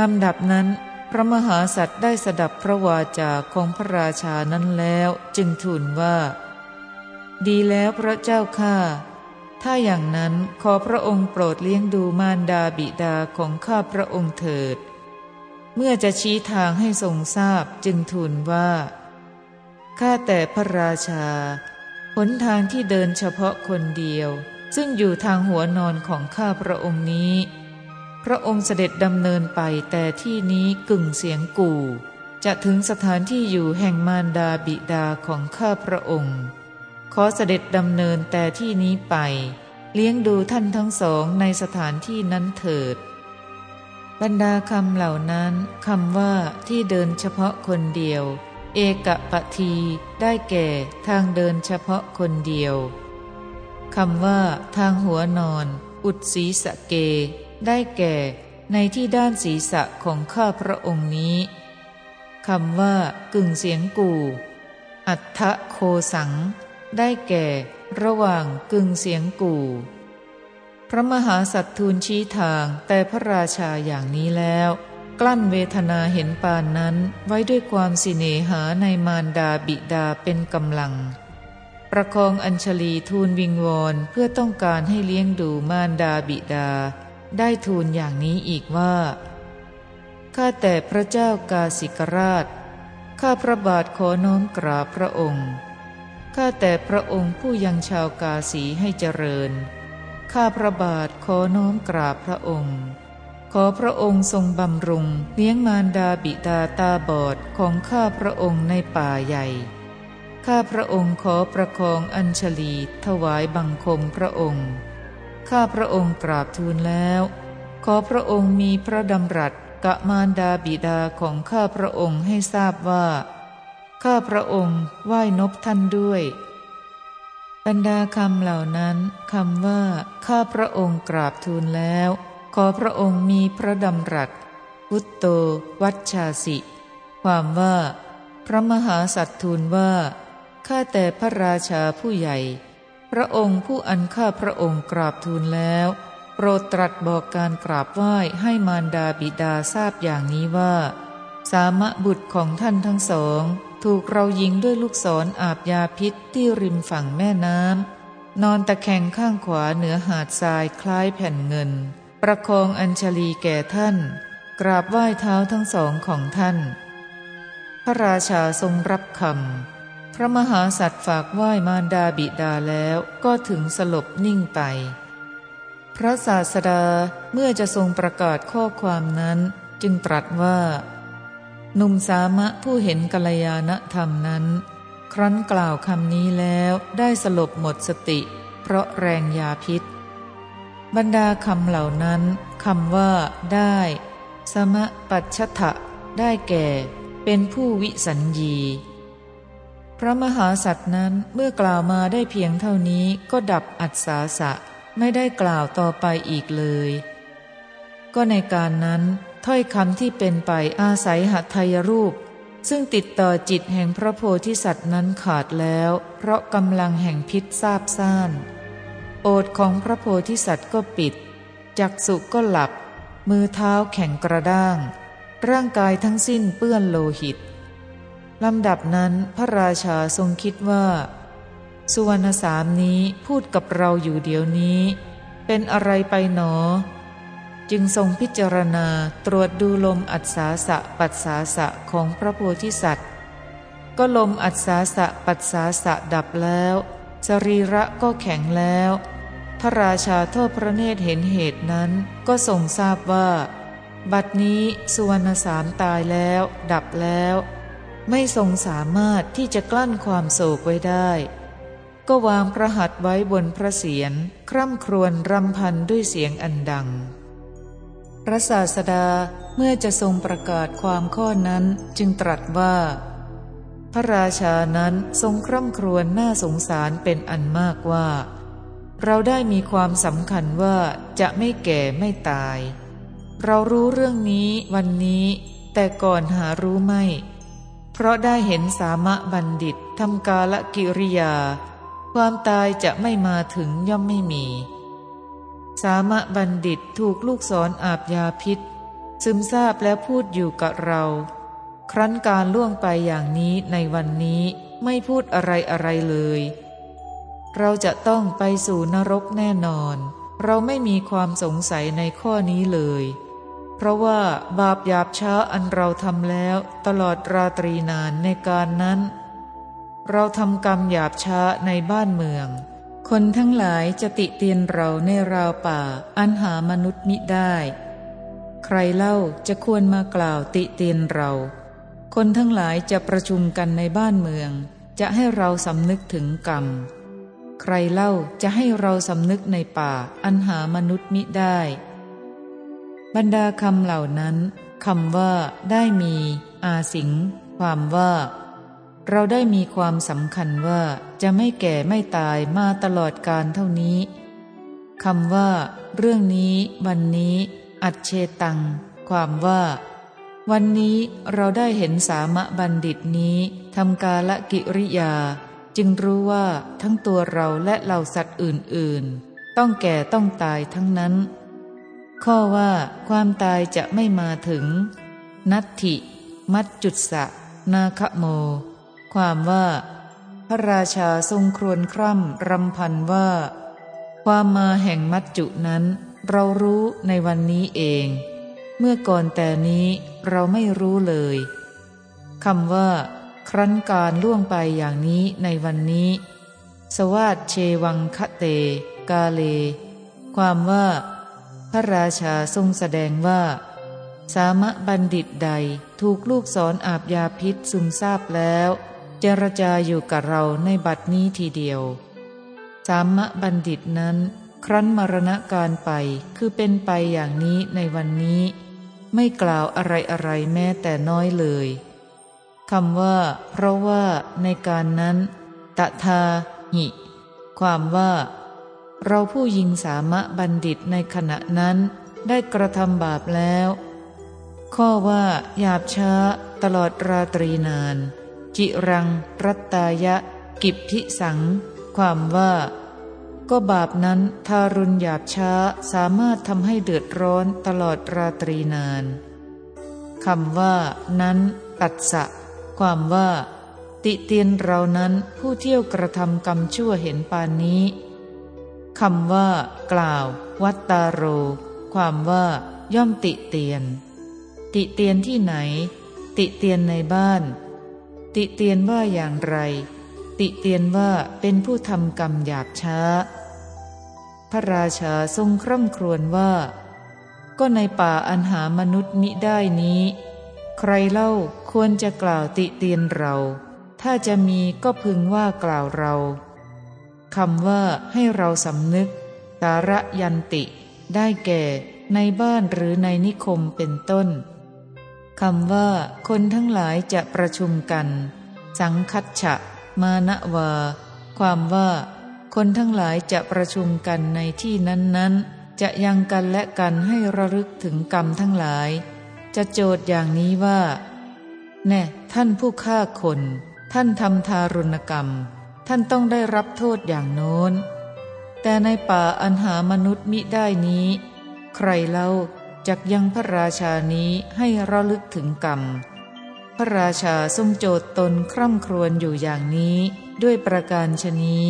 ลำดับนั้น พระมหาสัตว์ได้สดับพระวาจาของพระราชานั้นแล้วจึงทูลว่า ดีแล้วพระเจ้าข้าถ้าอย่างนั้นขอพระองค์โปรดเลี้ยงดูมารดาบิดาของข้าพระองค์เถิด เมื่อจะชี้ทางให้ทรงทราบจึงทูลว่า ข้าแต่พระราชา หนทางที่เดินเฉพาะคนเดียว ซึ่งอยู่ทางหัวนอนของข้าพระองค์นี้ พระองค์เสด็จดำเนินไปแต่ที่นี้กึ่งเสียงกู่ จะถึงสถานที่อยู่แห่งมารดาบิดาของข้าพระองค์ ขอเสด็จดำเนินแต่ที่นี้ไป เลี้ยงดูท่านทั้งสองในสถานที่นั้นเถิด บรรดาคำเหล่านั้นคำว่าที่เดินเฉพาะคนเดียว เอกปทีได้แก่ทางเดินเฉพาะคนเดียวคำว่าทางหัวนอน อุดศีสะเก ได้แก่ในที่ด้านศีรษะของข้าพระองค์นี้คำว่ากึ่งเสียงกู่ อัฏฐโคสัง ได้แก่ ระหว่างกึ่งเสียงกู่ พระมหาสัตทูลชี้ทางแต่พระราชาอย่างนี้แล้ว กลั้นเวทนาเห็นปานนั้นไว้ด้วยความสิเนหาในมารดาบิดาเป็นกำลัง ประคองอัญชลีทูลวิงวอนเพื่อต้องการให้เลี้ยงดูมารดาบิดา ได้ทูลอย่างนี้อีกว่า ข้าแต่พระเจ้ากาสิกราช ข้าพระบาทขอน้อมกราบพระองค์ ข้าแต่พระองค์ผู้ยังชาวกาสีให้เจริญ ข้าพระบาทขอน้อมกราบพระองค์ ขอพระองค์ทรงบำรุงเลี้ยงมารดาบิดาตาบอดของข้าพระองค์ในป่าใหญ่ ข้าพระองค์ขอประคองอัญชลีถวายบังคมพระองค์ ข้าพระองค์กราบทูลแล้ว ขอพระองค์มีพระดำรัสกะมารดาบิดาของข้าพระองค์ให้ทราบว่า ข้าพระองค์ไหว้นบท่านด้วยบรรดาคำเหล่านั้นคำว่า ข้าพระองค์กราบทูลแล้ว ขอพระองค์มีพระดำรัสพุตโต วัชชาสิ ความว่า พระมหาสัตทูลว่า ข้าแต่พระราชาผู้ใหญ่ พระองค์ผู้อันข้าพระองค์กราบทูลแล้ว โปรดตรัสบอกการกราบไหว้ให้มารดาบิดาทราบอย่างนี้ว่า สามะบุตรของท่านทั้งสอง ถูกเรายิงด้วยลูกศรออาบยาพิษที่ริมฝั่งแม่น้ำนอนตะแคงข้างขวาเหนือหาดทรายคล้ายแผ่นเงิน ประคองอัญชลีแก่ท่าน กราบไหว้เท้าทั้งสองของท่าน พระราชาทรงรับคำ ระมหาสัตว์ฝากไหว้มารดาบิดาแล้วก็ถึงสลบนิ่งไป พระศาสดาเมื่อจะทรงประกาศข้อความนั้น จึงตรัสว่า หนุ่มสามะผู้เห็นกัลยาณธรรมนั้น ครั้นกล่าวคำนี้แล้วได้สลบหมดสติ เพราะแรงยาพิษ บรรดาคำเหล่านั้นคำว่า ได้ สมะปัจฉทะได้แก่ เป็นผู้วิสัญญี พระมหาสัตว์นั้นเมื่อกล่าวมาได้เพียงเท่านี้ก็ดับอัศาสะไม่ได้กล่าวต่อไปอีกเลย ก็ในการนั้นถ้อยคำที่เป็นไปอาศัยหัตถยรูป ซึ่งติดต่อจิตแห่งพระโพธิสัตว์นั้นขาดแล้ว เพราะกำลังแห่งพิษทราบซ่าน โอดของพระโพธิสัตว์ก็ปิด จักสุก็หลับ มือเท้าแข็งกระด้าง ร่างกายทั้งสิ้นเปื้อนโลหิต ลำดับนั้นพระราชาทรงคิดว่า สุวรรณสามนี้พูดกับเราอยู่เดี๋ยวนี้ เป็นอะไรไปหนอ จึงทรงพิจารณาตรวจดูลมอัศาสะปัสสาสะของพระโพธิสัตว์ ก็ลมอัศาสะปัสสาสะดับแล้วสรีระก็แข็งแล้ว พระราชาทอดพระเนตรเห็นเหตุนั้นก็ทรงทราบว่า บัดนี้สุวรรณสามตายแล้ว ดับแล้ว ไม่ทรงสามารถที่จะกลั้นความโศกไว้ได้ ก็วางพระหัตถ์ไว้บนพระเศียรคร่ำครวญรำพันด้วยเสียงอันดัง พระศาสดาเมื่อจะทรงประกาศความข้อนั้นจึงตรัสว่า พระราชานั้นทรงคร่ำครวญน่าสงสารเป็นอันมากว่า เราได้มีความสำคัญว่าจะไม่แก่ไม่ตาย เรารู้เรื่องนี้วันนี้ แต่ก่อนหารู้ไม่ เพราะได้เห็นสามะบัณฑิตทำกาลกิริยา ความตายจะไม่มาถึงย่อมไม่มี สามะบัณฑิตถูกลูกศรออาบยาพิษ ซึมซาบแล้วพูดอยู่กับเรา ครั้นการล่วงไปอย่างนี้ในวันนี้ไม่พูดอะไรอะไรเลย เราจะต้องไปสู่นรกแน่นอน เราไม่มีความสงสัยในข้อนี้เลย เพราะว่าบาปหยาบช้าอันเราทำแล้ว ตลอดราตรีนานในการนั้น เราทำกรรมหยาบช้าในบ้านเมือง คนทั้งหลายจะติเตียนเราในราวป่า อันหามนุษย์มิได้ ใครเล่าจะควรมากล่าวติเตียนเรา คนทั้งหลายจะประชุมกันในบ้านเมือง จะให้เราสำนึกถึงกรรม ใครเล่าจะให้เราสำนึกในป่า อันหามนุษย์มิได้ บรรดาคำเหล่านั้นคำว่าได้มี อาสิง ความว่า เราได้มีความสำคัญว่าจะไม่แก่ไม่ตายมาตลอดการเท่านี้คำว่า เรื่องนี้ วันนี้ อัจเชตัง ความว่า วันนี้เราได้เห็นสามะบัณฑิตนี้ทำกาละกิริยา จึงรู้ว่าทั้งตัวเราและเหล่าสัตว์อื่นๆ ต้องแก่ต้องตายทั้งนั้น ข้อว่าความตายจะไม่มาถึง นัตถิ มัจจุสะ นาคโม ความว่า พระราชาทรงครวญคร่ำรำพันว่า ความมาแห่งมัจจุนั้น เรารู้ในวันนี้เอง เมื่อก่อนแต่นี้เราไม่รู้เลยคำว่า ครั้นการล่วงไปอย่างนี้ในวันนี้ สวาดเชวังคะเต กาเล ความว่า พระราชาทรงแสดงว่า สามะบัณฑิตใดถูกลูกสอนอาบยาพิษซึมซาบแล้ว เจรจาอยู่กับเราในบัดนี้ทีเดียว สามะบัณฑิตนั้น ครั้นมรณะการไปคือเป็นไปอย่างนี้ในวันนี้ ไม่กล่าวอะไรอะไรแม้แต่น้อยเลยคำว่า เพราะว่าในการนั้น ตะทาหิ ความว่า เราผู้ยิงสามะบัณฑิตในขณะนั้นได้กระทำบาปแล้ว ข้อว่าหยาบช้า ตลอดราตรีนาน จิรัง รัตตายะ กิบพิสัง ความว่า ก็บาปนั้นทารุณหยาบช้าสามารถทำให้เดือดร้อนตลอดราตรีนานคำว่า นั้น ตัดสะ ความว่า ติเตียนเรานั้นผู้เที่ยวกระทำกรรมชั่วเห็นปานนี้ คำว่า กล่าว วัตตาโร ความว่า ย่อมติเตียน ติเตียนที่ไหน ติเตียนในบ้าน ติเตียนว่าอย่างไร ติเตียนว่าเป็นผู้ทำกรรมหยาบช้า พระราชาทรงคร่ำครวญว่า ก็ในป่าอันหามนุษย์มิได้นี้ ใครเล่าควรจะกล่าวติเตียนเรา ถ้าจะมีก็พึงว่ากล่าวเรา คำว่าให้เราสำนึกตาระยันติ ได้แก่ในบ้านหรือในนิคมเป็นต้นคำว่า คนทั้งหลายจะประชุมกัน สังคัตฉะ มานะวา ความว่า คนทั้งหลายจะประชุมกันในที่นั้นๆ จะยังกันและกันให้ระลึกถึงกรรมทั้งหลาย จะโจทย์อย่างนี้ว่า แน่ ท่านผู้ฆ่าคน ท่านทำทารุณกรรม ท่านต้องได้รับโทษอย่างโน้น แต่ในป่าอันหามนุษย์มิได้นี้ ใครเล่าจักยังพระราชานี้ให้ระลึกถึงกรรม พระราชาทรงโจทย์ตนคร่ำครวญอยู่อย่างนี้ด้วยประการชนี้